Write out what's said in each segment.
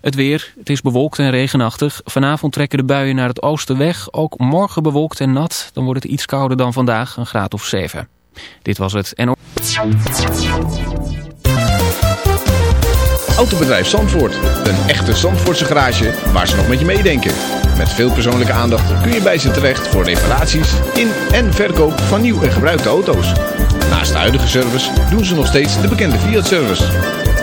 Het weer, het is bewolkt en regenachtig. Vanavond trekken de buien naar het oosten weg. Ook morgen bewolkt en nat. Dan wordt het iets kouder dan vandaag, een graad of 7. Dit was het en... Autobedrijf Zandvoort. Een echte Zandvoortse garage waar ze nog met je meedenken. Met veel persoonlijke aandacht kun je bij ze terecht voor reparaties in en verkoop van nieuw en gebruikte auto's. Naast de huidige service doen ze nog steeds de bekende Fiat-service.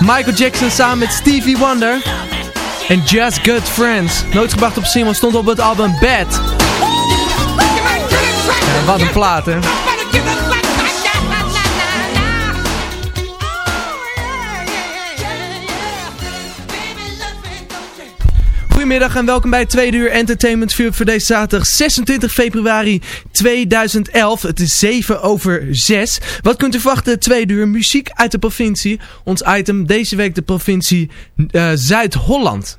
Michael Jackson samen met Stevie Wonder. En Just Good Friends. Nooit gebracht op single, stond op het album Bad. Ja, wat een plaat, hè? Goedemiddag en welkom bij het tweede uur Entertainment View voor deze zaterdag 26 februari 2011. Het is 7 over 6. Wat kunt u verwachten? Tweede uur muziek uit de provincie. Ons item deze week de provincie uh, Zuid-Holland.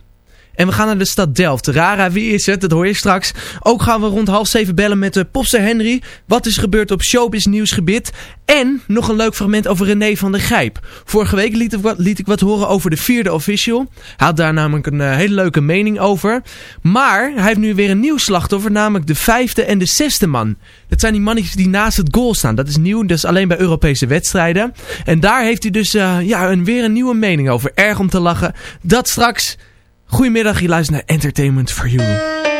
En we gaan naar de stad Delft. Rara, wie is het? Dat hoor je straks. Ook gaan we rond half zeven bellen met de popster Henry. Wat is gebeurd op showbiz nieuwsgebied. En nog een leuk fragment over René van der Grijp. Vorige week liet ik, wat, liet ik wat horen over de vierde official. Hij had daar namelijk een uh, hele leuke mening over. Maar hij heeft nu weer een nieuw slachtoffer. Namelijk de vijfde en de zesde man. Dat zijn die mannetjes die naast het goal staan. Dat is nieuw, dat is alleen bij Europese wedstrijden. En daar heeft hij dus uh, ja, een, weer een nieuwe mening over. Erg om te lachen. Dat straks... Goedemiddag, je luistert naar Entertainment for You.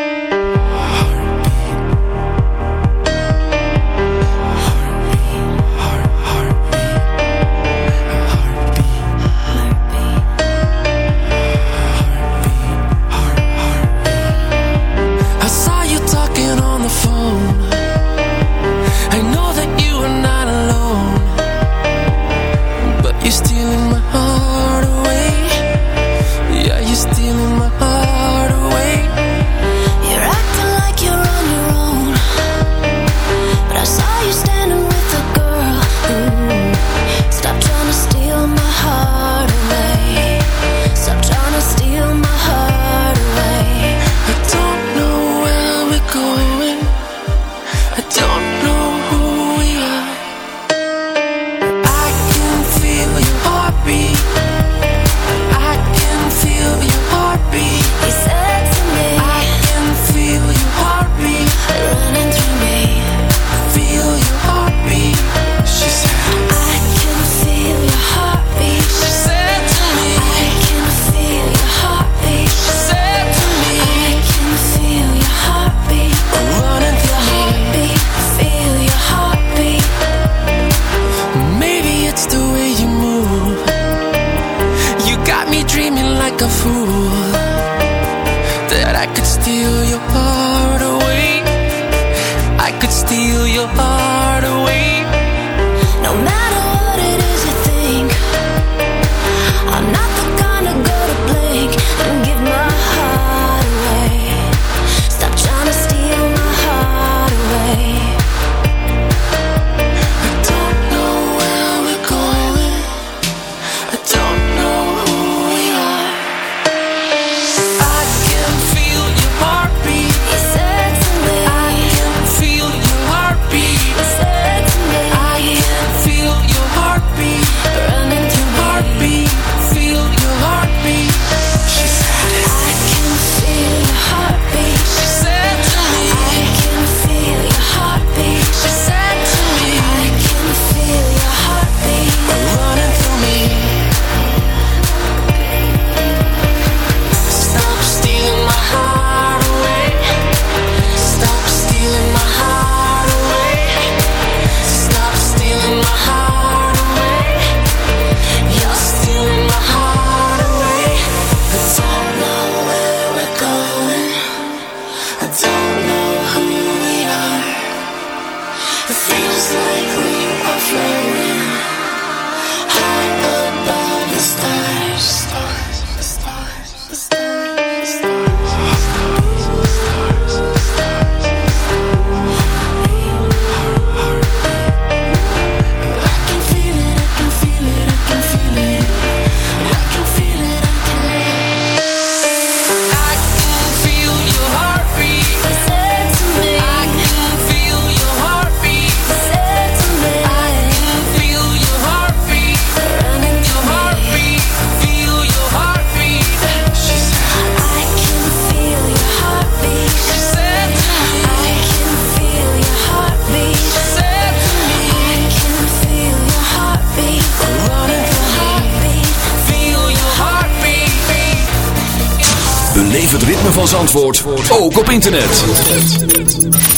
van Zandvoort ook op internet.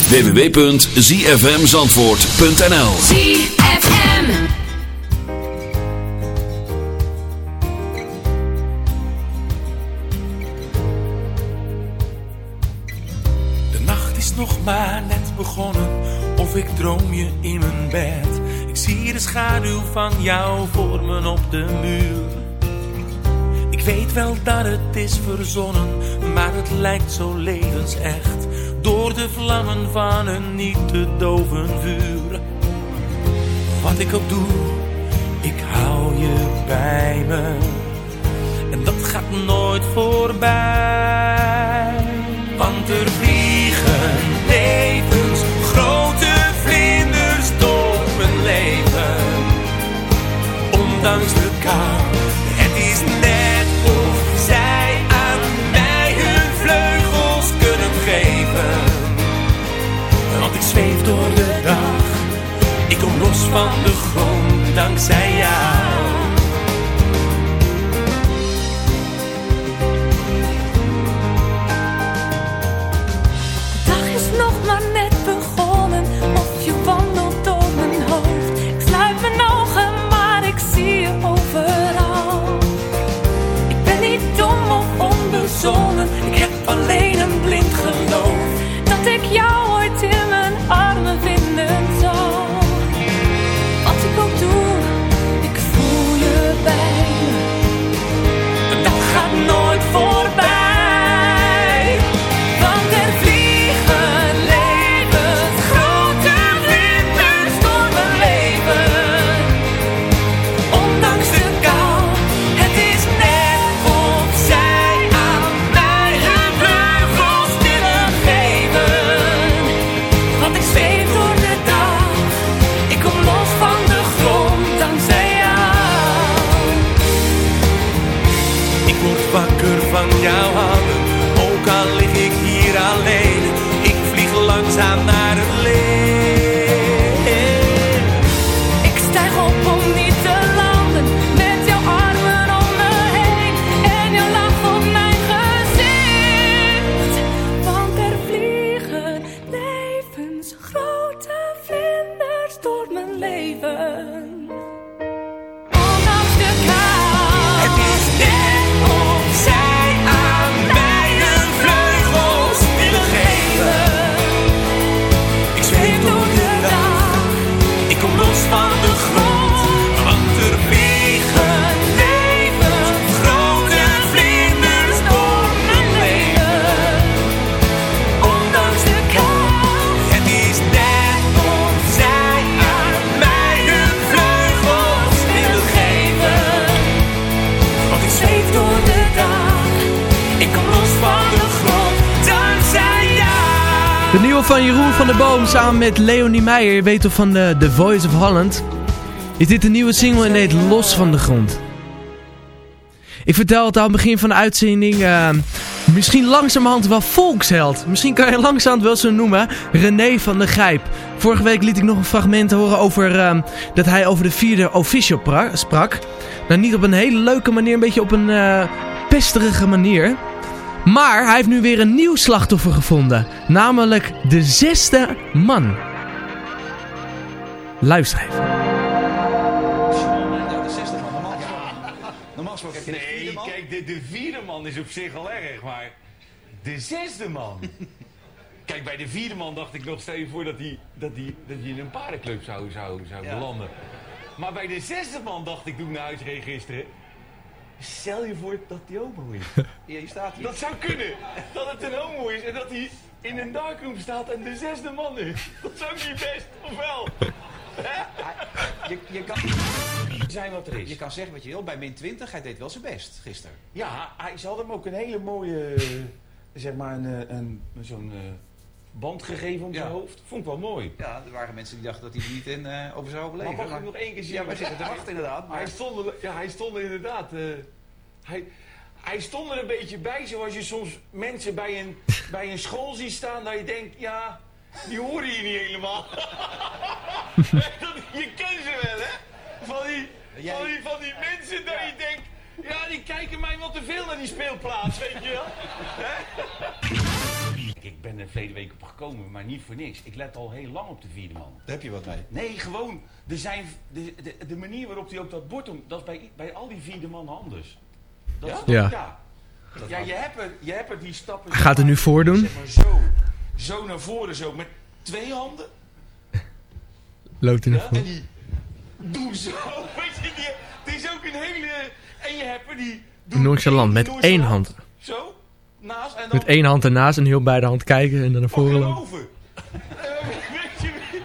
www.zfmzandvoort.nl ZFM De nacht is nog maar net begonnen, of ik droom je in mijn bed. Ik zie de schaduw van jou vormen op de muur. Ik weet wel dat het is verzonnen maar het lijkt zo levensecht. Door de vlammen van een niet te doven vuur. Wat ik ook doe, ik hou je bij me. En dat gaat nooit voorbij. Want er vliegen levens, grote vlinders door mijn leven. Ondanks de kou, van de grond dankzij jou. Van Jeroen van der Boom samen met Leonie Meijer, je weet toch van de The Voice of Holland. Is dit de nieuwe single en heet Los van de Grond. Ik vertel het aan het begin van de uitzending. eh, misschien langzamerhand wel volksheld. Misschien kan je langzamerhand wel zo noemen. René van der Gijp. Vorige week liet ik nog een fragment horen over eh, dat hij over de vierde official pra- sprak. Nou, niet op een hele leuke manier, een beetje op een eh, pesterige manier. Maar hij heeft nu weer een nieuw slachtoffer gevonden. Namelijk de zesde man. Luister even. Nee, kijk, de, de vierde man is op zich al erg, maar de zesde man. Kijk, bij de vierde man dacht ik nog, stel je voor dat hij, dat hij, dat hij in een paardenclub zou, zou, zou Ja. belanden. Maar bij de zesde man dacht ik toen ik naar huis reed gisteren, stel je voor dat hij homo is. Ja, hier staat hij. Dat zou kunnen, dat het een homo is en dat hij in een darkroom staat en de zesde man is. Dat ook niet best, of wel? Je, je, kan, Zijn wat er is. je kan zeggen wat je wil. Bij min 20, hij deed wel zijn best gisteren. Ja, hij, ze hadden hem ook een hele mooie, zeg maar, een, eh, een, zo'n eh, band gegeven om Ja. zijn hoofd. Vond ik wel mooi. Ja, er waren mensen die dachten dat hij er niet in, eh, over zou Maar overleven. mag ik nog één keer zien? Ja, wij zitten te wachten inderdaad. Hij Maar stond, er, ja, hij stond er inderdaad. eh, hij, hij stond er een beetje bij, zoals je soms mensen bij een, bij een school ziet staan, dat je denkt, ja, die horen hier niet helemaal. Je kent ze wel, hè? Van die, Jij- van die, van die mensen dat je denkt, ja, die kijken mij wat te veel naar die speelplaats, weet je wel? Ik ben er verleden week op gekomen, maar niet voor niks. Ik let al heel lang op de vierde man. daar heb je wat mee. Nee, gewoon. Er zijn, de, de, de manier waarop hij ook dat bord om, dat is bij, bij al die vierde man anders. Dat Ja? is- Ja. ja. Ja, je hebt er, je hebt er die stappen. Gaat er nu voordoen? Zeg maar zo. zo naar voren, zo met twee handen. Loopt in de Ja, en die doen zo. Weet je, die, het is ook een hele... En je hebt er die... Nonchalant, met één hand. Zo, naast en dan... Met één hand ernaast en heel bij de hand kijken en dan naar voren lopen. Over. weet je,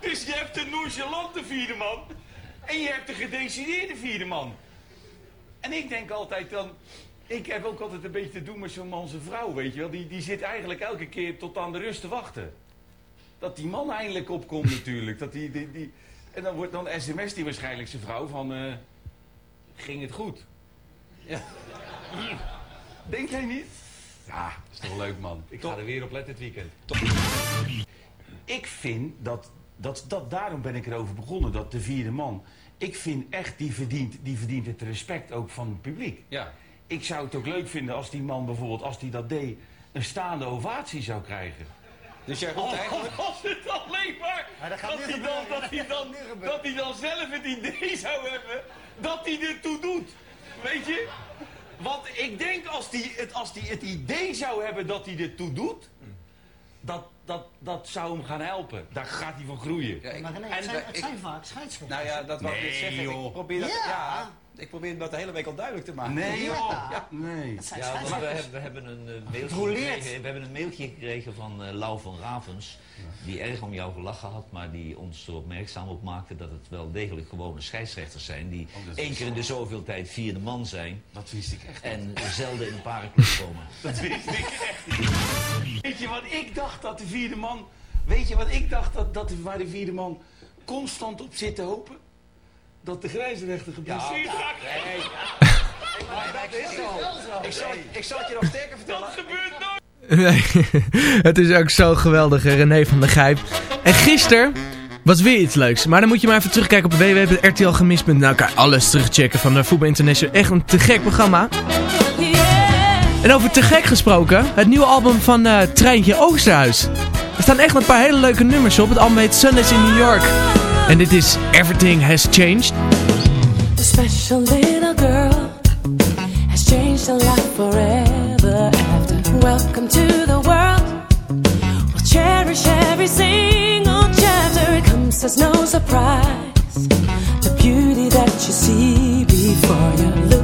dus je hebt de nonchalante vierde man. En je hebt de gedecideerde vierde man. En ik denk altijd dan... Ik heb ook altijd een beetje te doen met zo'n man zijn vrouw, weet je wel. Die, die zit eigenlijk elke keer tot aan de rust te wachten. Dat die man eindelijk opkomt natuurlijk. Dat die, die, die... En dan wordt dan sms die waarschijnlijk zijn vrouw van... eh, ging het goed? Ja. Denk jij niet? Ja, is toch leuk man. Ik ga er weer op letten dit weekend. Ik vind dat, dat, dat, daarom ben ik erover begonnen, dat de vierde man. Ik vind echt, die verdient, die verdient het respect ook van het publiek. Ja. Ik zou het ook leuk vinden als die man bijvoorbeeld, als die dat deed, een staande ovatie zou krijgen. Dus jij roept eigenlijk... Als het alleen maar, dat, hij dan, dat, hij dan, dat hij dan zelf het idee zou hebben dat hij ertoe doet. Weet je? Want ik denk als hij het, als die het idee zou hebben dat hij ertoe doet, dat, dat, dat zou hem gaan helpen. Daar gaat hij van groeien. Ja, ik- Maar nee, en het zijn, we- het ik- zijn vaak scheidsrechters. Nou ja, dat wou ik net zeggen. joh. Ik probeer dat, Ja. ja. Ik probeer dat de hele week al duidelijk te maken. Nee joh. Ja. Nee. Ja, want we hebben, we hebben een eh, mailtje gekregen, we hebben een mailtje gekregen van eh Lau van Ravens. Die erg om jou gelachen had, maar die ons er opmerkzaam op maakte dat het wel degelijk gewone scheidsrechters zijn. Die Oh, één keer in de zoveel tijd vierde man zijn. Dat wist ik echt niet. En zelden in een parenclub komen. Dat wist ik echt niet. Weet je wat ik dacht dat de vierde man... Weet je wat ik dacht dat, dat waar de vierde man constant op zit te hopen? Dat de grijsrechter geblesseerd raakt. dat is zo. Ik zal, ik zal het je nog sterker vertellen. Dat gebeurt nooit. Nee, het is ook zo geweldig, hè, René van der Gijp. En gisteren was weer iets leuks. Maar dan moet je maar even terugkijken op www.rtlgemist.nl. Nou, kan je alles terugchecken van de Voetbal International. Echt een te gek programma. En over te gek gesproken, het nieuwe album van eh, Treintje Oosterhuis. Er staan echt een paar hele leuke nummers op. Het album heet Sundays in New York. En it is Everything Has Changed. The special little girl has changed her life forever after. Welcome to the world. We'll cherish every single chapter. It comes as no surprise. The beauty that you see before you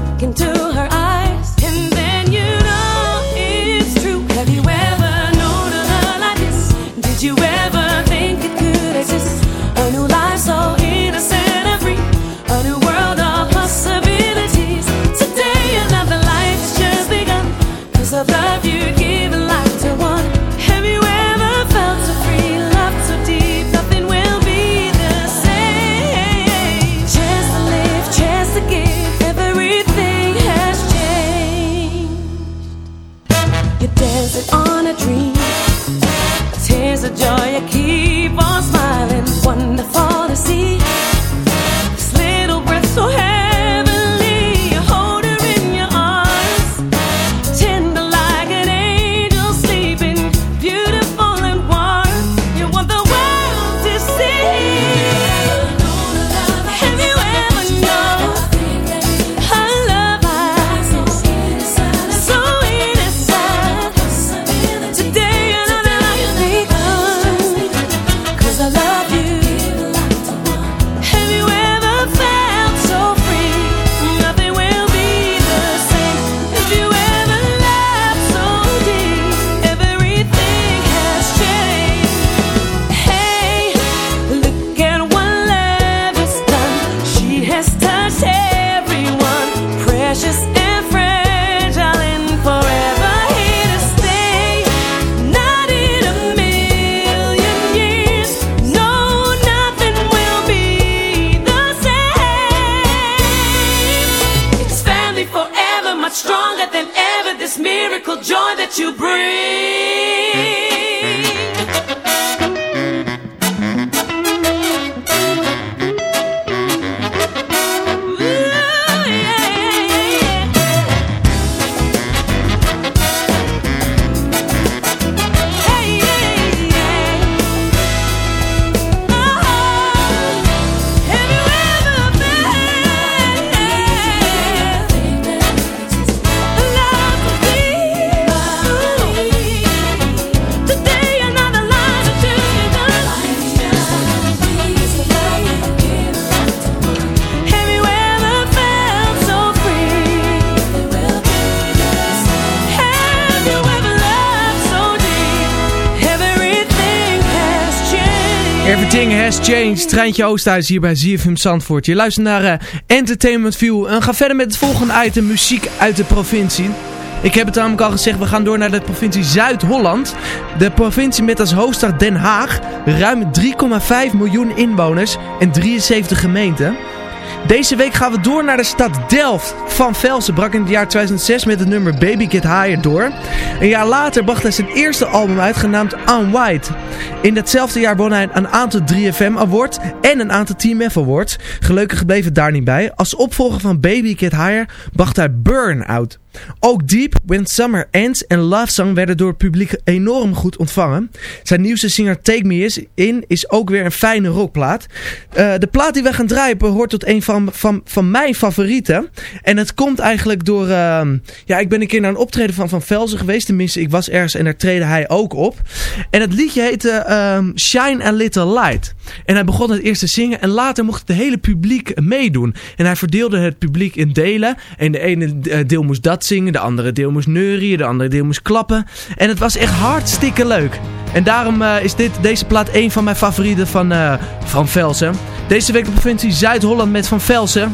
changed. Treintje Oosthuis hier bij ZFM Zandvoort. Je luistert naar uh, Entertainment View. En ga verder met het volgende item. Muziek uit de provincie. Ik heb het namelijk al gezegd, we gaan door naar de provincie Zuid-Holland. De provincie met als hoofdstad Den Haag. Ruim 3,5 miljoen inwoners en 73 gemeenten. Deze week gaan we door naar de stad Delft. Van Velsen brak in het jaar 2006 met het nummer Baby Get Higher door. Een jaar later bracht hij zijn eerste album uit, genaamd Unwhite. In datzelfde jaar won hij een aantal 3FM Awards en een aantal Team F Awards. Gelukkig bleef het daar niet bij. Als opvolger van Baby Get Higher bracht hij Burn uit. Ook Deep, When Summer Ends en Love Song werden door het publiek enorm goed ontvangen. Zijn nieuwste singer Take Me In is ook weer een fijne rockplaat. Uh, de plaat die we gaan draaien hoort tot een van, van, van mijn favorieten. En het komt eigenlijk door... Uh, ja, ik ben een keer naar een optreden van Van Velzen geweest. Tenminste, ik was ergens en daar trede hij ook op. En het liedje heette uh, Shine a Little Light. En hij begon het eerst te zingen en later mocht het hele publiek meedoen. En hij verdeelde het publiek in delen. En de ene deel moest dat zingen, de andere deel moest neurien, de andere deel moest klappen. En het was echt hartstikke leuk. En daarom uh, is dit, deze plaat een van mijn favorieten van uh, Van Velsen. Deze week de provincie Zuid-Holland met Van Velsen.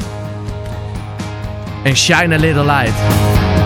En Shine a Little Light.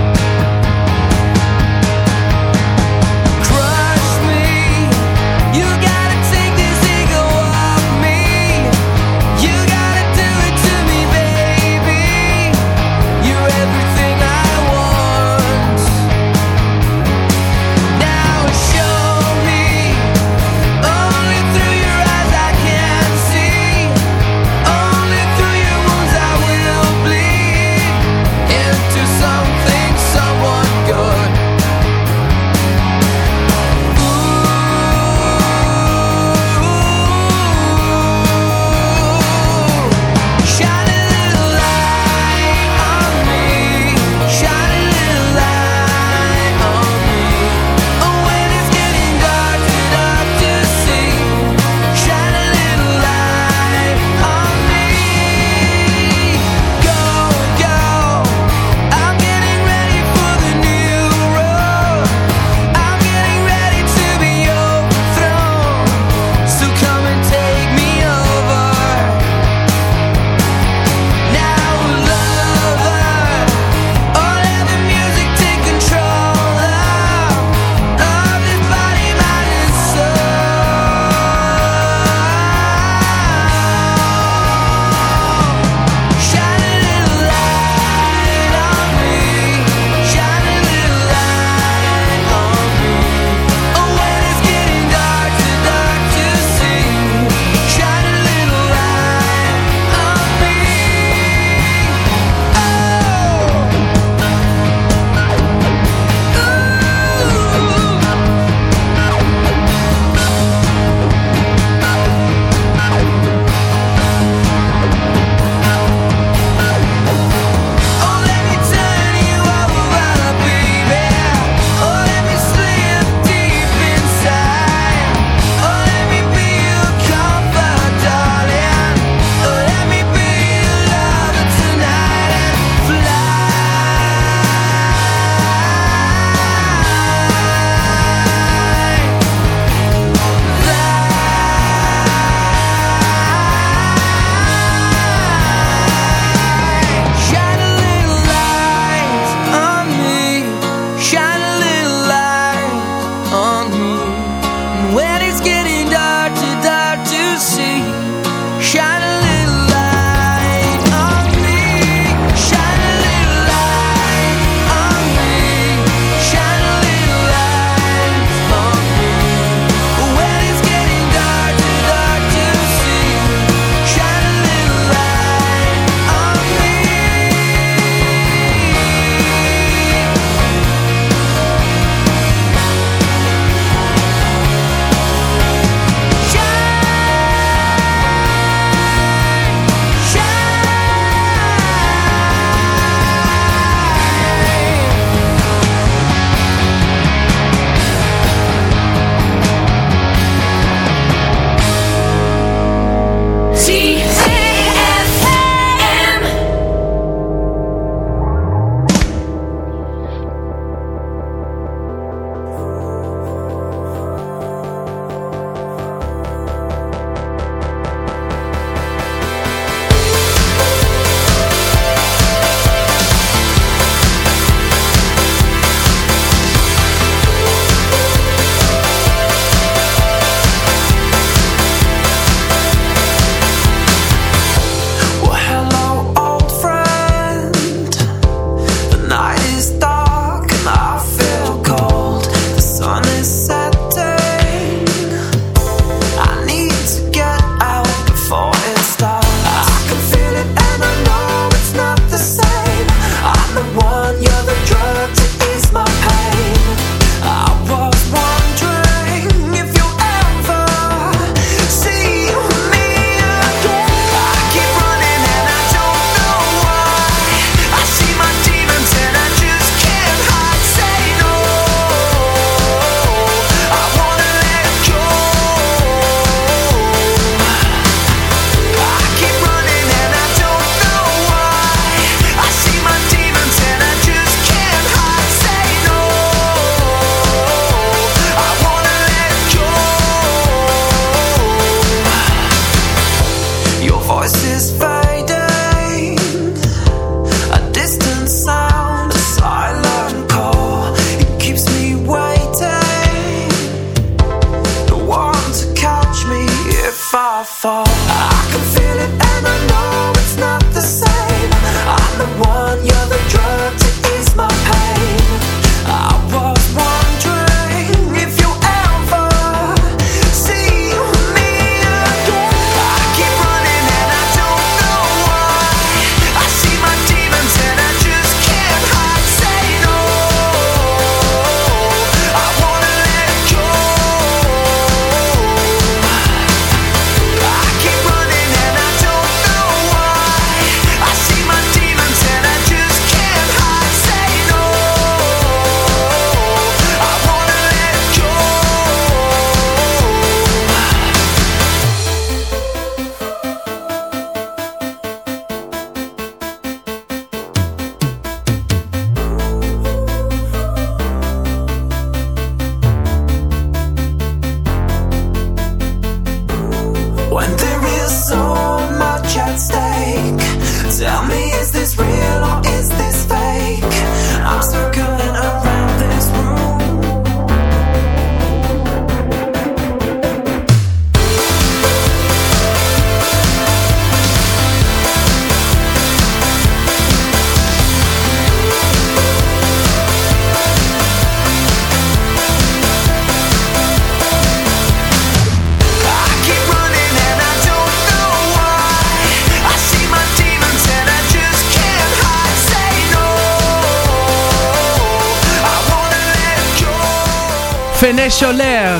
Solaire.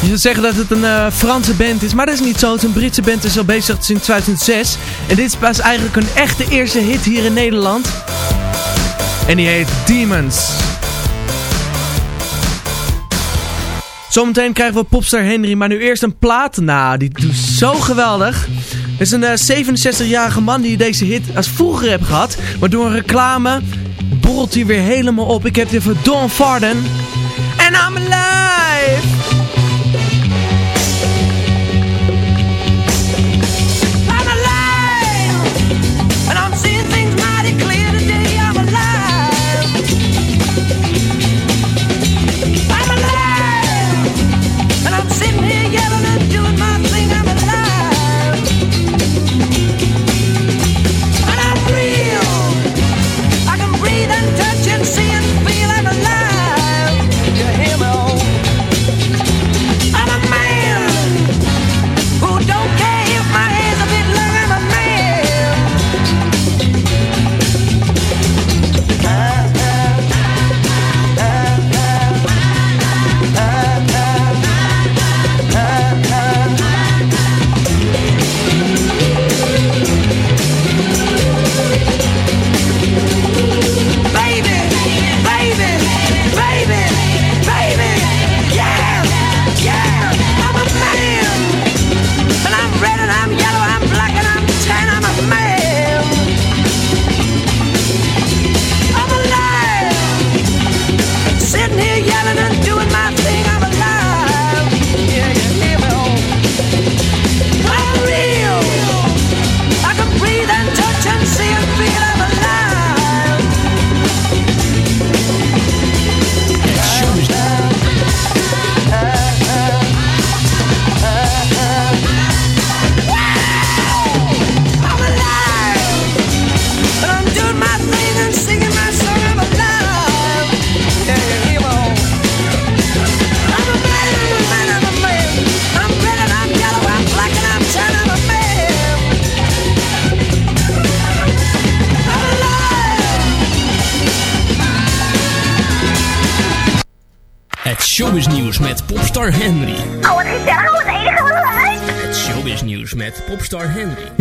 Je zou zeggen dat het een eh, Franse band is, maar dat is niet zo. Het is een Britse band, het is al bezig sinds 2006. En dit is pas eigenlijk een echte eerste hit hier in Nederland. En die heet Demons. Zometeen krijgen we Popstar Henry, maar nu eerst een plaat. Nou, die doet zo geweldig. Er is een eh, 67-jarige man die deze hit als vroeger heeft gehad. Maar door een reclame borrelt hij weer helemaal op. Ik heb het voor Don Farden. And I'm alive!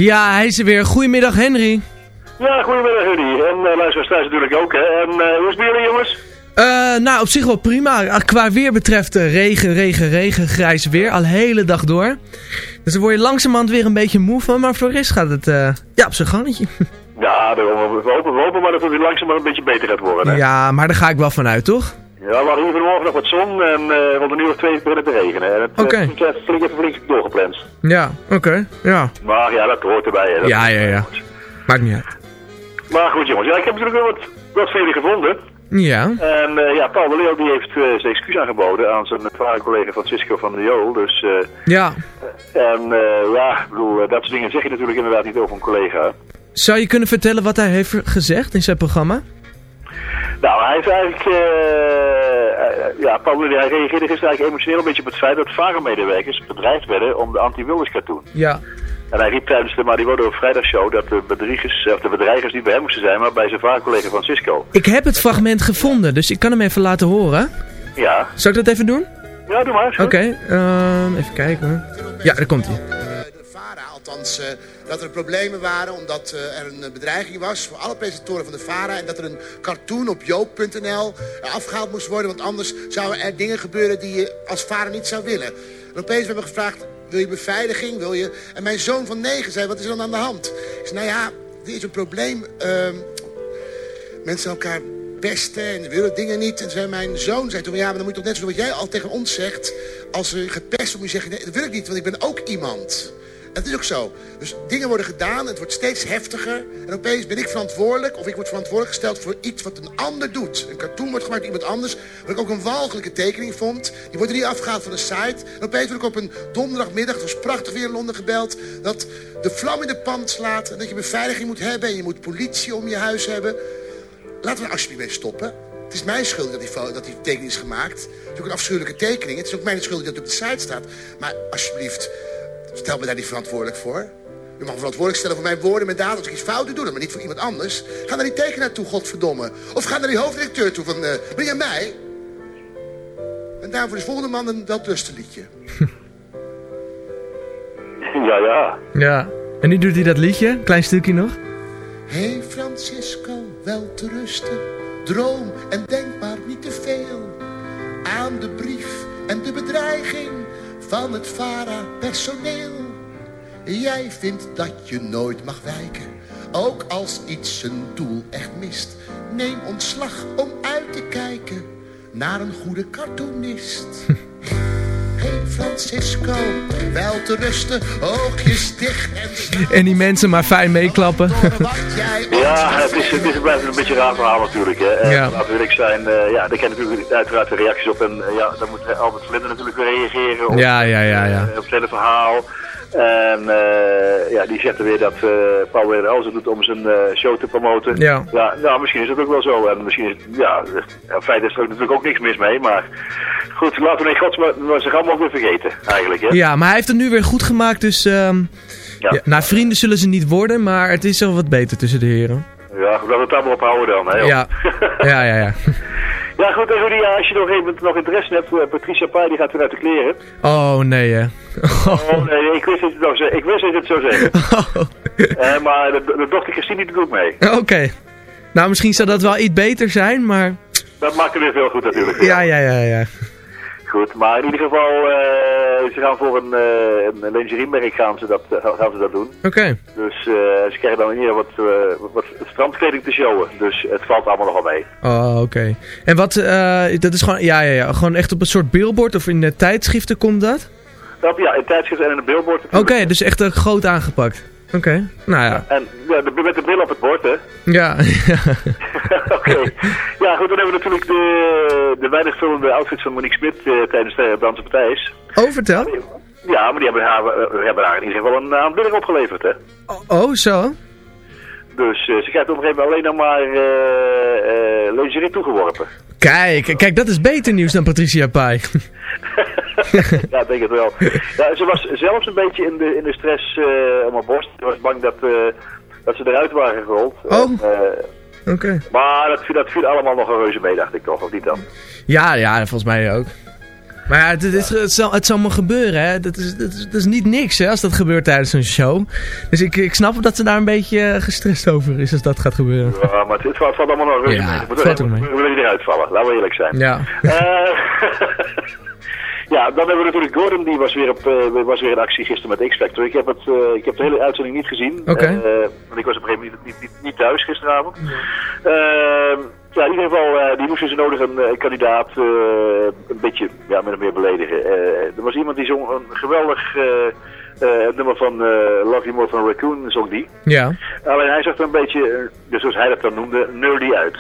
Ja, hij is er weer. Goedemiddag Henry. Ja, goedemiddag Rudy. En uh, luisteraars thuis natuurlijk ook, hè. En uh, hoe is het bij jullie, jongens? Eh, nou, op zich wel prima. Ah, Qua weer betreft eh, regen, regen, regen, grijs weer. Al de hele dag door. Dus dan word je langzamerhand weer een beetje moe van. Maar voor de rest gaat het eh, ja, op zijn gangetje. Ja, we hopen, we hopen maar dat het weer maar een beetje beter gaat worden, hè. Ja, maar daar ga ik wel van uit, toch? Ja, we hadden hier vanmorgen nog wat zon en uh, rond een uur of twee beginnen te regenen. En het Oké. uh, flink, flink even flink doorgepland. Ja, oké. Ja. Maar ja, dat hoort erbij. Dat Ja, ja, ja. Maakt niet uit. Maar goed, jongens. Ja, ik heb natuurlijk wel wat, wat van jullie gevonden. Ja. En uh, ja, Paul de Leeuw die heeft uh, zijn excuus aangeboden aan zijn ervaren collega Francisco van der Jool. Dus, uh, Ja. en ja, ik bedoel, dat soort dingen zeg je natuurlijk inderdaad niet over een collega. Zou je kunnen vertellen wat hij heeft gezegd in zijn programma? Nou, hij heeft eigenlijk, ja, Paul de Leeuw, hij reageerde gisteren eigenlijk emotioneel een beetje op het feit dat VARA-medewerkers bedreigd werden om de anti-Wilders cartoon. Ja. En hij riep tijdens de Mariwodo Vrijdagshow dat de bedriegers, of de bedreigers niet bij hem moesten zijn, maar bij zijn vaarcollega Francisco. Ik heb het fragment gevonden, dus ik kan hem even laten horen. Ja. Zal ik dat even doen? Ja, doe maar. Oké, okay, um, even kijken hoor. Ja, daar komt hij. Dat er problemen waren omdat uh, er een bedreiging was voor alle presentatoren van de VARA. En dat er een cartoon op joop.nl afgehaald moest worden, want anders zouden er dingen gebeuren die je als VARA niet zou willen. En opeens hebben we gevraagd, wil je beveiliging? Wil je... En mijn zoon van negen zei, wat is er dan aan de hand? Ik zei, nou ja, er is een probleem. Uh, mensen elkaar pesten en willen dingen niet. En zei mijn zoon zei toen, ja, maar dan moet je toch net zo doen wat jij al tegen ons zegt. Als er gepest wordt, moet je zeggen, nee, dat wil ik niet, want ik ben ook iemand. En dat is ook zo. Dus dingen worden gedaan, het wordt steeds heftiger. En opeens ben ik verantwoordelijk, of ik word verantwoordelijk gesteld voor iets wat een ander doet. Een cartoon wordt gemaakt door iemand anders, waar ik ook een walgelijke tekening vond. Die wordt er niet afgehaald van de site. En opeens word ik op een donderdagmiddag, het was prachtig weer in Londen gebeld, dat de vlam in de pan slaat. En dat je beveiliging moet hebben en je moet politie om je huis hebben. Laten we alsjeblieft mee stoppen. Het is mijn schuld dat die, dat die tekening is gemaakt. Het is ook een afschuwelijke tekening. Het is ook mijn schuld dat het op de site staat. Maar alsjeblieft, stel me daar niet verantwoordelijk voor. Je mag me verantwoordelijk stellen voor mijn woorden, mijn daden. Als ik iets fouten doe, maar niet voor iemand anders. Ga naar die tekenaar toe, godverdomme. Of ga naar die hoofddirecteur toe van, uh, ben jij mij? nou voor de volgende man een welterustenliedje. Ja, ja. Ja. En nu doet hij dat liedje, klein stukje nog. Hey Francisco, wel te rusten. Droom en denk maar niet te veel. Aan de brief en de bedreiging van het VARA-personeel. Jij vindt dat je nooit mag wijken. Ook als iets zijn doel echt mist. Neem ontslag om uit te kijken naar een goede cartoonist. Hey Francisco, wel te rusten, oogjes dicht en En die mensen maar fijn meeklappen. Ja, het is, het is blijft een beetje een raar verhaal natuurlijk. Hè. En Ja. Laten we eerlijk zijn, eh, ja, daar kennen natuurlijk uiteraard de reacties op. En eh, ja, dan moet Albert Vlinder natuurlijk weer reageren op, Ja, ja, ja, ja. eh, op het hele verhaal. En eh, ja, die zegt er weer dat eh Paul weer alles doet om zijn eh, show te promoten. Ja. ja. Nou, misschien is het ook wel zo. En misschien is het, ja, in feite is er ook natuurlijk ook niks mis mee. Maar goed, laten we in godsnaam maar zich allemaal ook weer vergeten, eigenlijk. Hè. Ja, maar hij heeft het nu weer goed gemaakt, dus... ehm ja. nou, vrienden zullen ze niet worden, maar het is wel wat beter tussen de heren. Ja, laten we het allemaal ophouden dan. Hè, joh. Ja, ja, ja, ja. Ja, goed, en Rudy, ja, als je nog even nog interesse hebt, eh, Patricia Pai die gaat weer uit de kleren. Oh, nee, hè. Oh nee, ik wist dat het zeggen. Ik wist dat het zou zeggen. Eh, maar de, de dochter Christine doet ook mee. Oké. Nou, misschien zou dat wel iets beter zijn, maar... Dat maakt er weer veel goed natuurlijk. Ja, ja, ja, ja. Goed, maar in ieder geval, eh, ze gaan voor een, uh, een lingeriemerk gaan ze dat, eh, gaan ze dat doen. Oké. Dus eh, ze krijgen dan hier wat, eh, wat strandkleding te showen. Dus het valt allemaal nogal mee. Oh, oké. En wat, eh, dat is gewoon, ja, ja, ja, gewoon echt op een soort billboard of in de tijdschriften komt dat? Dat, ja, in tijdschrift en in een billboard. Oké, dus echt groot aangepakt. Oké, nou ja. En ja, de, met de bril op het bord, hè? Ja, Oké. Ja, goed, dan hebben we natuurlijk de, de weinig vullende outfits van Monique Smit eh, tijdens de Danse Partijs. Oh, vertel. Ja, maar die hebben haar, uh, hebben haar in ieder geval een aanbieding opgeleverd, hè? Oh, oh zo? Dus uh, ze krijgt op een gegeven moment alleen nog maar lingerie toegeworpen. Kijk, kijk, dat is beter nieuws dan Patricia Pai. ja, ik denk het wel. Ja, ze was zelfs een beetje in de, in de stress uh, om haar borst. Ze was bang dat, uh, dat ze eruit waren gerold. Oh, uh, oké. Okay. Maar dat, dat viel allemaal nog een reuze mee, dacht ik toch, of niet dan? Ja, ja, volgens mij ook. Maar ja, het, is, het, zal, het zal maar gebeuren, hè. Dat is, dat, is, dat is niet niks, hè, als dat gebeurt tijdens een show. Dus ik, ik snap dat ze daar een beetje gestrest over is als dat gaat gebeuren. Ja, maar het, het valt allemaal nog reuze ja, mee. Het valt ook mee. We willen eruit vallen, laten we eerlijk zijn. Ja. Ja, dan hebben we natuurlijk Gordon, die was weer, op, uh, was weer in actie gisteren met X-Factor. Ik, heb het, uh, ik heb de hele uitzending niet gezien. Okay. Uh, want ik was op een gegeven moment niet, niet, thuis gisteravond. Ja, ja in ieder geval, die moesten ze nodig een, een kandidaat een beetje ja, met meer beledigen. er was iemand die zong een geweldig... nummer van Love You More van Raccoon zong die. Ja. Alleen hij zag er een beetje, dus zoals hij dat dan noemde, nerdy uit.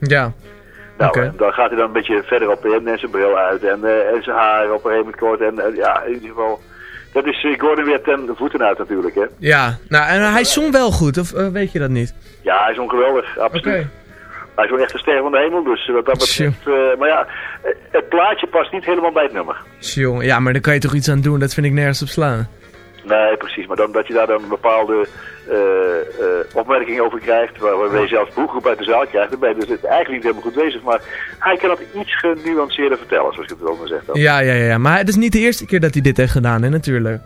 Ja. Nou, okay. dan gaat hij dan een beetje verder op in en zijn bril uit en, uh, en zijn haar op een gegeven moment kort. En uh, ja, in ieder geval, dat is Gordon weer ten voeten uit natuurlijk, hè. Ja, nou en hij zong wel goed, of weet je dat niet? Ja, hij zong geweldig, absoluut. Okay. Hij zong echt een ster van de hemel, dus wat dat betreft... Uh, maar ja, het plaatje past niet helemaal bij het nummer. Ja, maar daar kan je toch iets aan doen, dat vind ik nergens op slaan. Nee, precies, maar dan, dat je daar dan een bepaalde opmerkingen over krijgt, waar, je zelfs boeggroep uit de zaal krijgt, dan ben je dus eigenlijk niet helemaal goed bezig, maar hij kan het iets genuanceerder vertellen, zoals ik het wel maar zeg. Dan. Ja, ja, ja, maar het is niet de eerste keer dat hij dit heeft gedaan, hè, natuurlijk.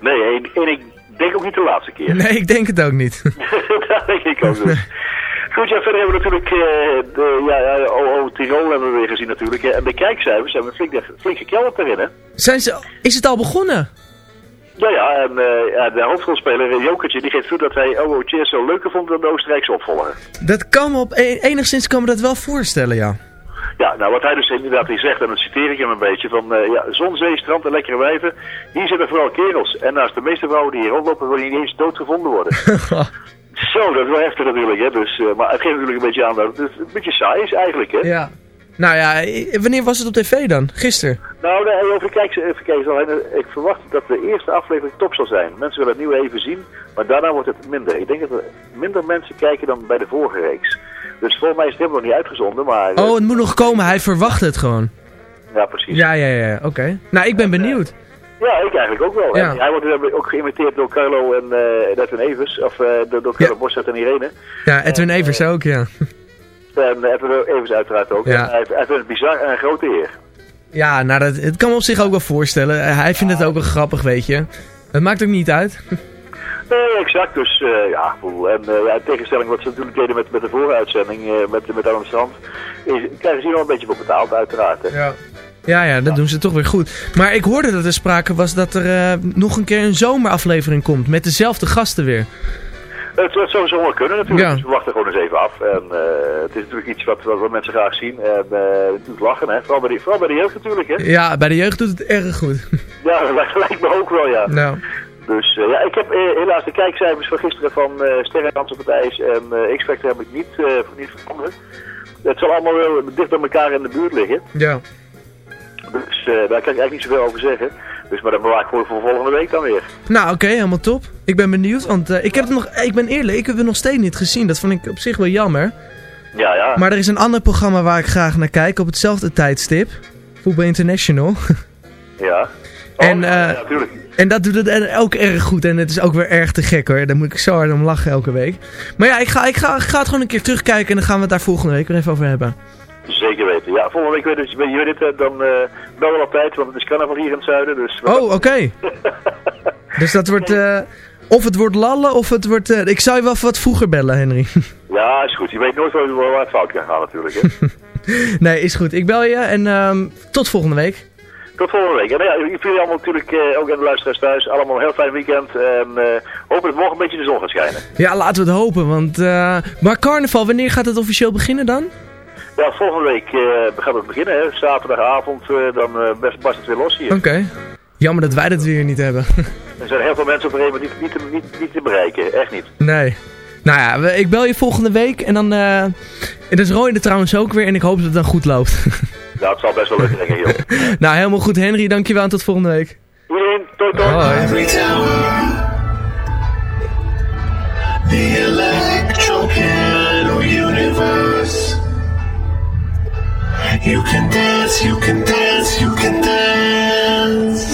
Nee, en, ik denk ook niet de laatste keer. Nee, ik denk het ook niet. dat denk ik ook dus. Goed, ja, verder hebben we natuurlijk uh, de, ja, ja, OO Tirol hebben we weer gezien natuurlijk. En de kijkcijfers hebben we flink, flink gekelderd erin, hè. Zijn ze, is het al begonnen? Ja, ja, en uh, ja, de hoofdrolspeler Jokertje die geeft toe dat hij OO zo leuker vond dan de Oostenrijkse opvolger. Dat kan me op, enigszins kan me dat wel voorstellen, ja. Ja, nou wat hij dus inderdaad hier zegt, en dan citeer ik hem een beetje, van uh, ja, zon, zee, strand en lekkere wijven, hier zitten vooral kerels. En naast de meeste vrouwen die hier rondlopen, willen niet eens doodgevonden worden. Zo, dat is wel heftig natuurlijk, hè. Dus, uh, maar het geeft natuurlijk een beetje aan dat het een beetje saai is eigenlijk, hè. Ja. Nou ja, wanneer was het op tv dan? Gisteren? Nou, nee, even kijken, even kijken. Ik verwacht dat de eerste aflevering top zal zijn. Mensen willen het nieuw even zien, maar daarna wordt het minder. Ik denk dat er minder mensen kijken dan bij de vorige reeks. Dus volgens mij is het helemaal nog niet uitgezonden, maar... Oh, het moet nog komen. Hij verwacht het gewoon. Ja, precies. Ja, ja, ja. Oké. Okay. Nou, ik ben benieuwd. Ja, ik eigenlijk ook wel. Ja. Hij wordt ook geïmiteerd door Carlo en uh, Edwin Evers. Of uh, door, Carlo ja. Bossert en Irene. Ja, Edwin en, Evers ook, ja. En Edwin Evers uiteraard ook. Ja. Hij, hij vindt het bizar en een grote eer. Ja, nou, dat, het kan me op zich ook wel voorstellen. Hij vindt het ook wel grappig, weet je. Het maakt ook niet uit. Nee, exact. Dus eh, ja, en eh, ja, in tegenstelling wat ze natuurlijk deden met, met de vooruitzending, uh, met, met Strand, is, krijgen ze hier wel een beetje voor betaald, uiteraard. Hè. Ja. Ja, ja, dat doen ze toch weer goed. Maar ik hoorde dat er sprake was dat er nog een keer een zomeraflevering komt. Met dezelfde gasten weer. Het, het zou zomaar kunnen natuurlijk. Ja. Dus we wachten gewoon eens even af. En het is natuurlijk iets wat, wat, mensen graag zien. En natuurlijk lachen, hè. Vooral bij, de, vooral bij de jeugd natuurlijk, hè. Ja, bij de jeugd doet het erg goed. ja, dat lijkt me ook wel, ja. Nou. Dus uh, ja, ik heb uh, helaas de kijkcijfers van gisteren van uh, op het IJs en uh, X-Factor heb ik niet, niet veranderd. Het zal allemaal wel dicht bij elkaar in de buurt liggen. Ja. Dus daar kan ik eigenlijk niet zoveel over zeggen. Dus maar dat bewaar ik voor, voor volgende week dan weer. Nou oké, okay, helemaal top. Ik ben benieuwd, want ik, heb het nog, ik ben eerlijk, ik heb het nog steeds niet gezien. Dat vond ik op zich wel jammer. Ja, ja. Maar er is een ander programma waar ik graag naar kijk op hetzelfde tijdstip. Voetbal International. ja. Oh, en, ja, natuurlijk. En dat doet het ook erg goed. En het is ook weer erg te gek hoor. Daar moet ik zo hard om lachen elke week. Maar ja, ik ga, ik ga, ik ga het gewoon een keer terugkijken. En dan gaan we het daar volgende week weer even over hebben. Zeker weten. Ja, volgende week weet je, ben je dit, dan uh, bel wel op tijd. Want het is carnaval hier in het zuiden. Dus oh, oké. Okay. dus dat wordt... Uh, of het wordt lallen, of het wordt... Uh, ik zou je wel wat vroeger bellen, Henry. ja, is goed. Je weet nooit waar het fout kan gaan natuurlijk. Hè? nee, is goed. Ik bel je en um, tot volgende week. Tot volgende week. En ja, ik jullie allemaal natuurlijk, uh, ook aan de luisteraars thuis, allemaal een heel fijn weekend. En uh, hopen dat morgen een beetje de zon gaat schijnen. Ja, laten we het hopen. Want, uh, maar carnaval, wanneer gaat het officieel beginnen dan? Ja, volgende week gaat het beginnen. Hè. Zaterdagavond, dan best barst het weer los hier. Oké. Okay. Jammer dat wij dat weer niet hebben. er zijn heel veel mensen op een gegeven moment niet, niet, niet, niet te bereiken. Echt niet. Nee. Nou ja, ik bel je volgende week en dan... Uh, en dat is Roy er trouwens ook weer en ik hoop dat het dan goed loopt. Ja, het zal best wel lukken, denk ik, joh. nou, helemaal goed, Henry. Dankjewel en tot volgende week. Iedereen, tot. Every tower, the electro You can dance, you can dance, you can dance.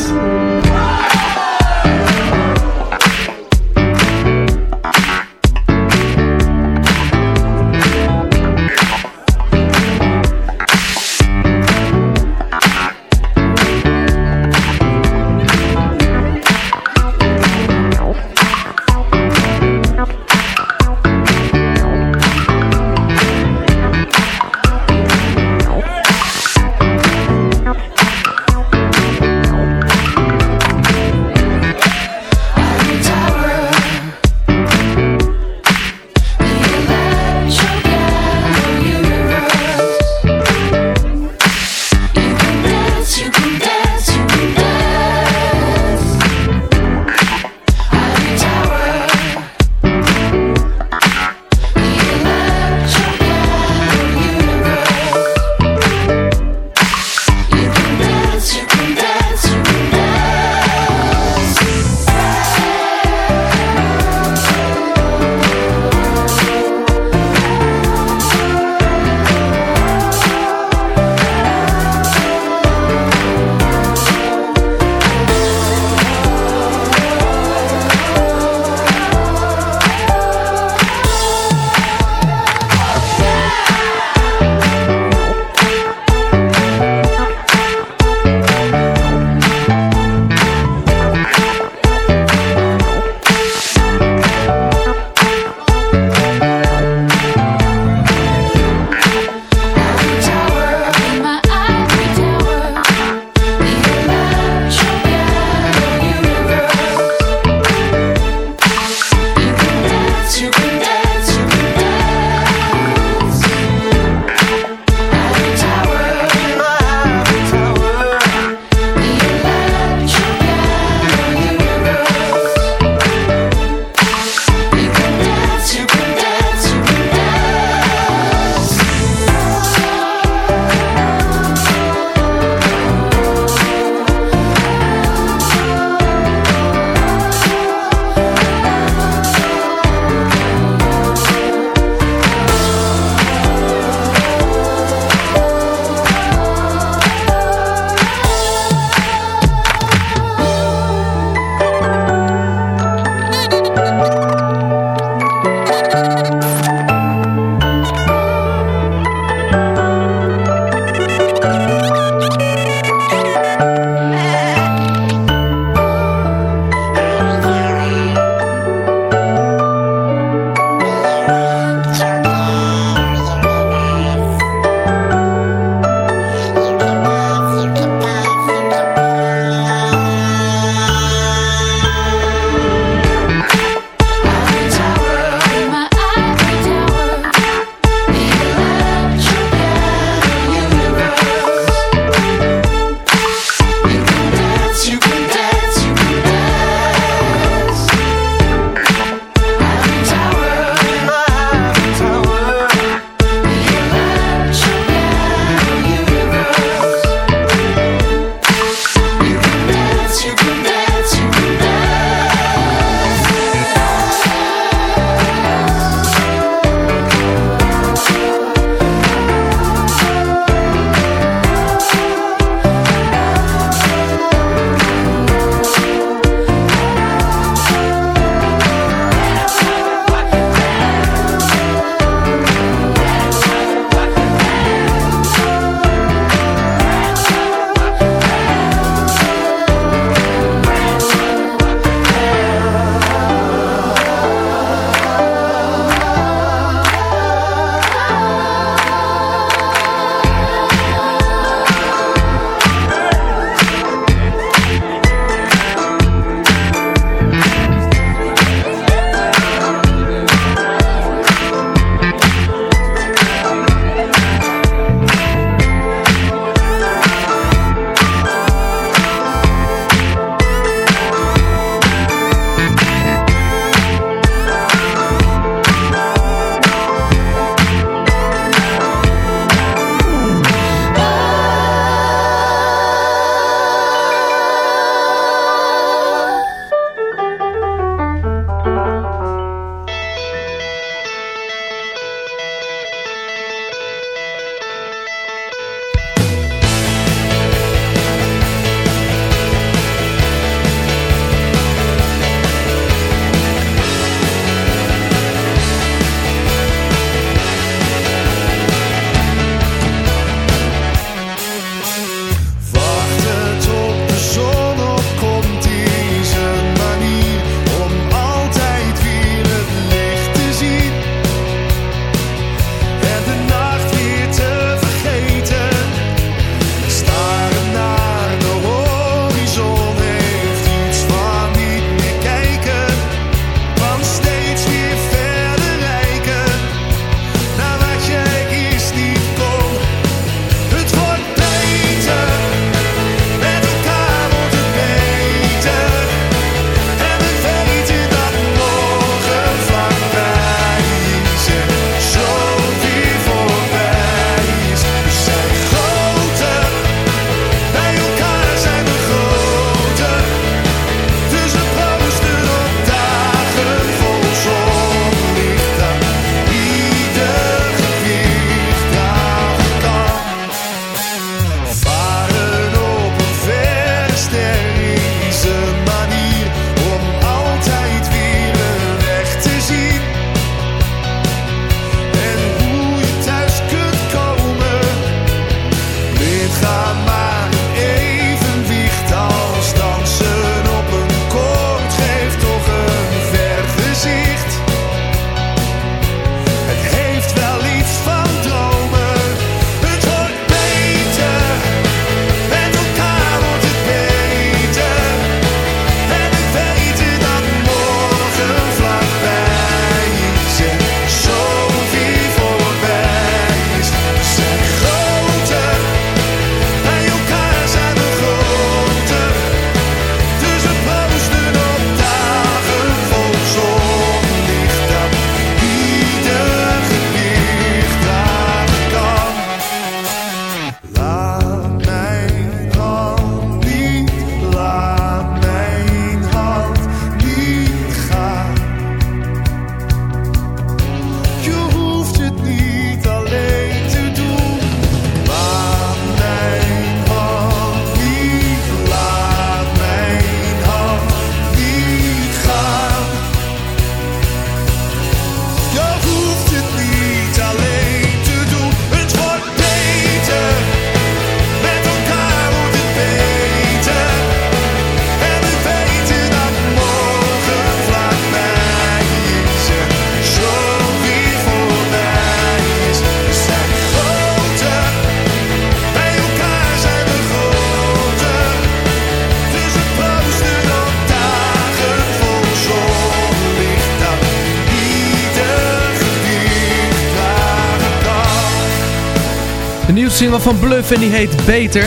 Nieuwe single van Bluff en die heet Beter.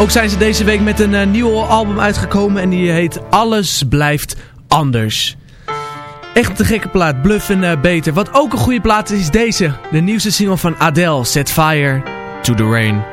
Ook zijn ze deze week met een uh, nieuw album uitgekomen en die heet Alles Blijft Anders. Echt een gekke plaat, Bluff en uh, Beter. Wat ook een goede plaat is, is deze. De nieuwste single van Adele, Set Fire to the Rain.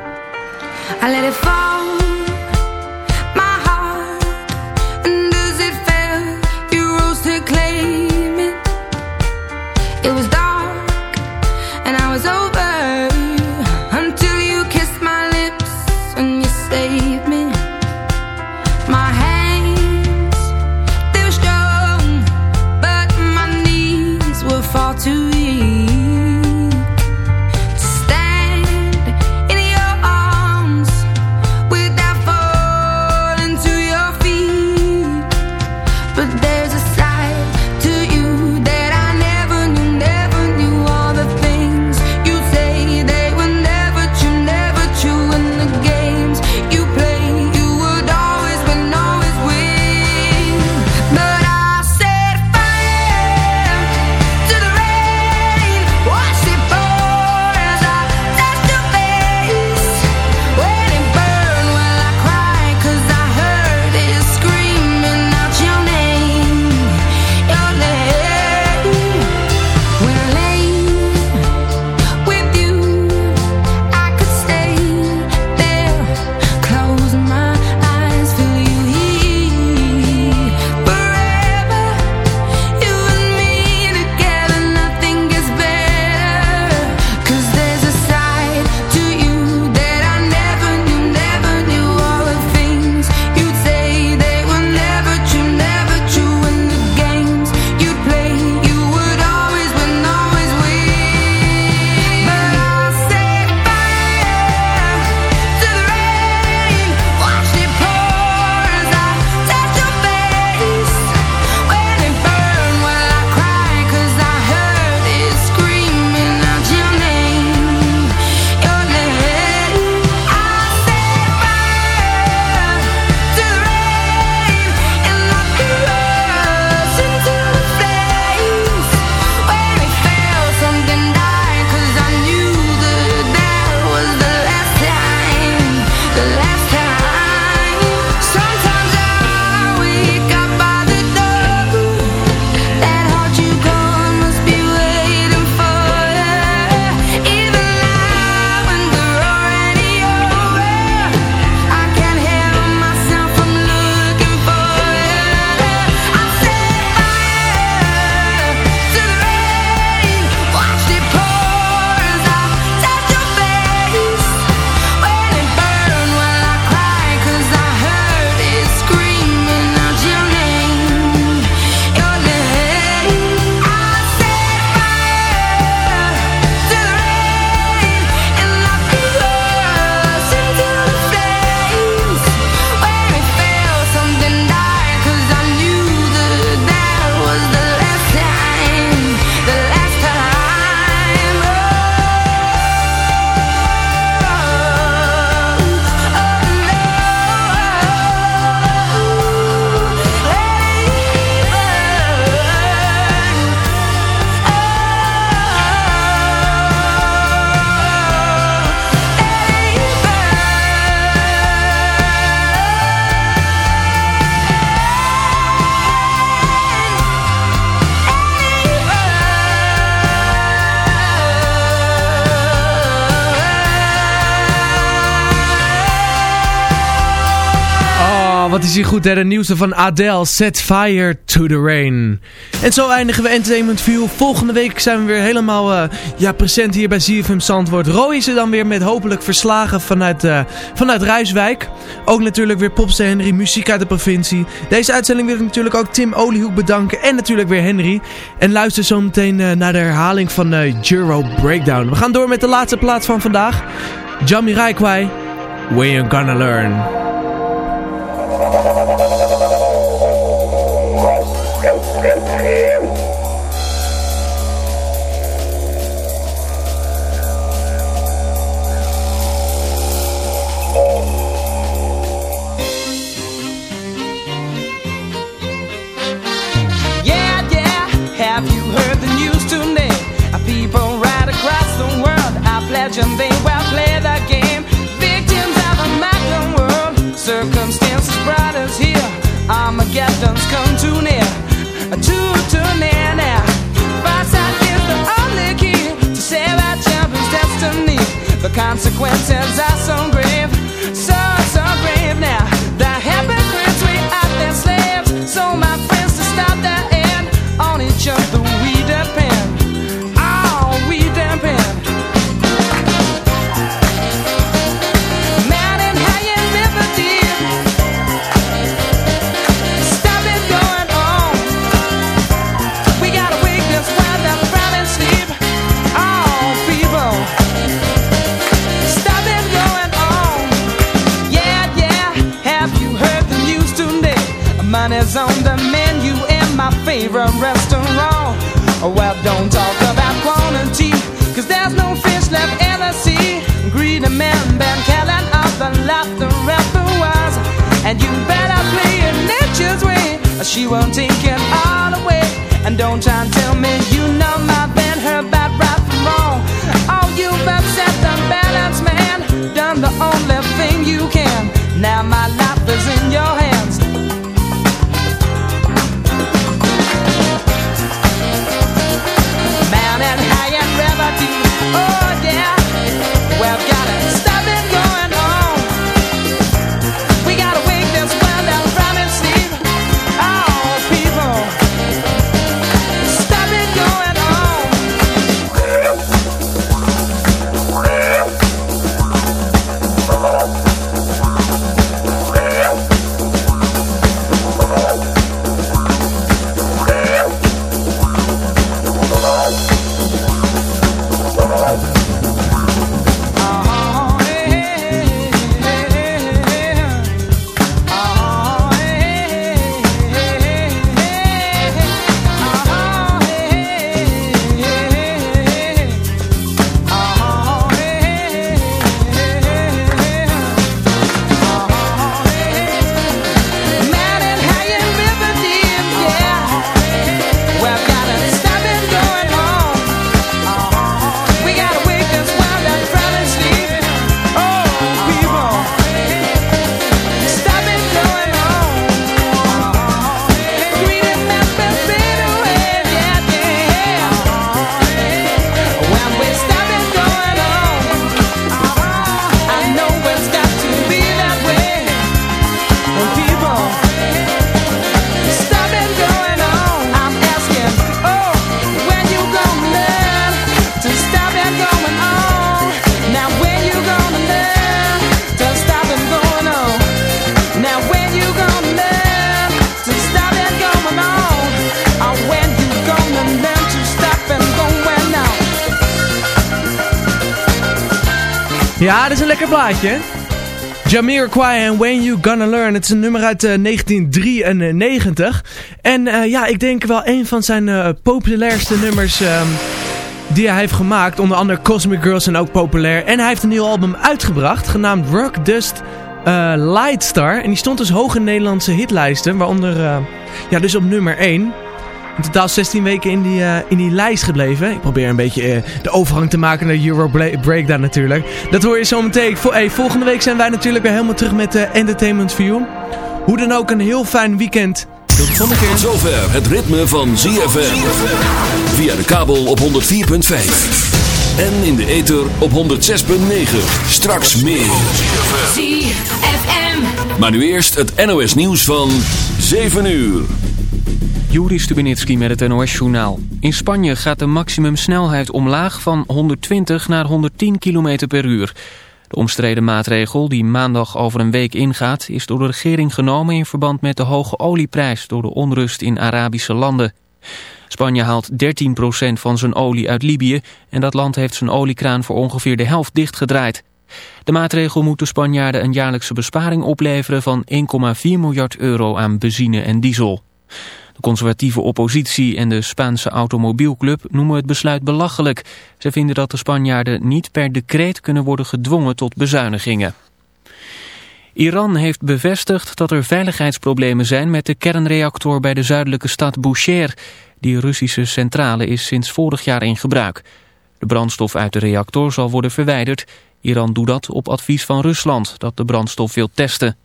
Wat is hier goed hè, de nieuwste van Adele, Set Fire to the Rain. En zo eindigen we Entertainment View. Volgende week zijn we weer helemaal uh, ja, present hier bij ZFM Zandvoort. Roy is er dan weer met hopelijk verslagen vanuit, uh, vanuit Rijswijk. Ook natuurlijk weer Popster Henry, muziek uit de provincie. Deze uitzending wil ik natuurlijk ook Tim Oliehoek bedanken en natuurlijk weer Henry. En luister zo meteen uh, naar de herhaling van Euro Breakdown. We gaan door met de laatste plaats van vandaag. Jamie Raikwai, When You Gonna Learn. consequences. Are so plaatje. Jamiroquai en When You Gonna Learn. Het is een nummer uit eh, 1993. En eh, ja, ik denk wel een van zijn eh, populairste nummers ehm, die hij heeft gemaakt. Onder andere Cosmic Girls zijn ook populair. En hij heeft een nieuw album uitgebracht, genaamd Rock Dust eh, Lightstar. En die stond dus hoog in Nederlandse hitlijsten, waaronder eh, ja, dus op nummer 1. In totaal 16 weken in die, eh, in die lijst gebleven. Ik probeer een beetje eh, de overgang te maken naar Euro Breakdown natuurlijk. Dat hoor je zo meteen. Vo- hey, volgende week zijn wij natuurlijk weer helemaal terug met de Entertainment View. Hoe dan ook een heel fijn weekend. Tot de volgende keer. Tot zover het ritme van ZFM. Via de kabel op 104.5. En in de ether op 106.9. Straks meer. ZFM. Maar nu eerst het NOS nieuws van 7 uur. Juri Stubenitski met het NOS-journaal. In Spanje gaat de maximumsnelheid omlaag van 120 naar 110 km per uur. De omstreden maatregel, die maandag over een week ingaat... is door de regering genomen in verband met de hoge olieprijs... door de onrust in Arabische landen. Spanje haalt 13% van zijn olie uit Libië... en dat land heeft zijn oliekraan voor ongeveer de helft dichtgedraaid. De maatregel moet de Spanjaarden een jaarlijkse besparing opleveren... van 1,4 miljard euro aan benzine en diesel. De conservatieve oppositie en de Spaanse automobielclub noemen het besluit belachelijk. Ze vinden dat de Spanjaarden niet per decreet kunnen worden gedwongen tot bezuinigingen. Iran heeft bevestigd dat er veiligheidsproblemen zijn met de kernreactor bij de zuidelijke stad Bushehr. Die Russische centrale is sinds vorig jaar in gebruik. De brandstof uit de reactor zal worden verwijderd. Iran doet dat op advies van Rusland, dat de brandstof wil testen.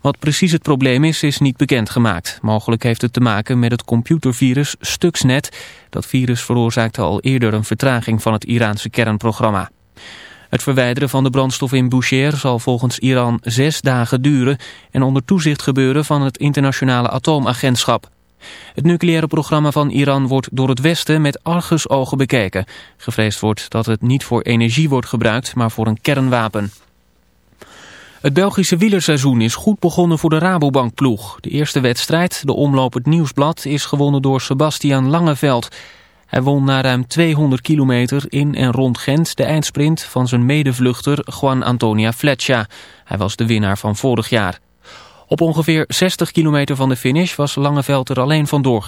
Wat precies het probleem is, is niet bekendgemaakt. Mogelijk heeft het te maken met het computervirus Stuxnet. Dat virus veroorzaakte al eerder een vertraging van het Iraanse kernprogramma. Het verwijderen van de brandstof in Boucher zal volgens Iran zes dagen duren en onder toezicht gebeuren van het internationale atoomagentschap. Het nucleaire programma van Iran wordt door het Westen met argusogen bekeken. Gevreesd wordt dat het niet voor energie wordt gebruikt, maar voor een kernwapen. Het Belgische wielerseizoen is goed begonnen voor de Rabobankploeg. De eerste wedstrijd, de omloop het Nieuwsblad, is gewonnen door Sebastian Langeveld. Hij won na ruim 200 kilometer in en rond Gent de eindsprint van zijn medevluchter Juan Antonia Fletcher. Hij was de winnaar van vorig jaar. Op ongeveer 60 kilometer van de finish was Langeveld er alleen vandoor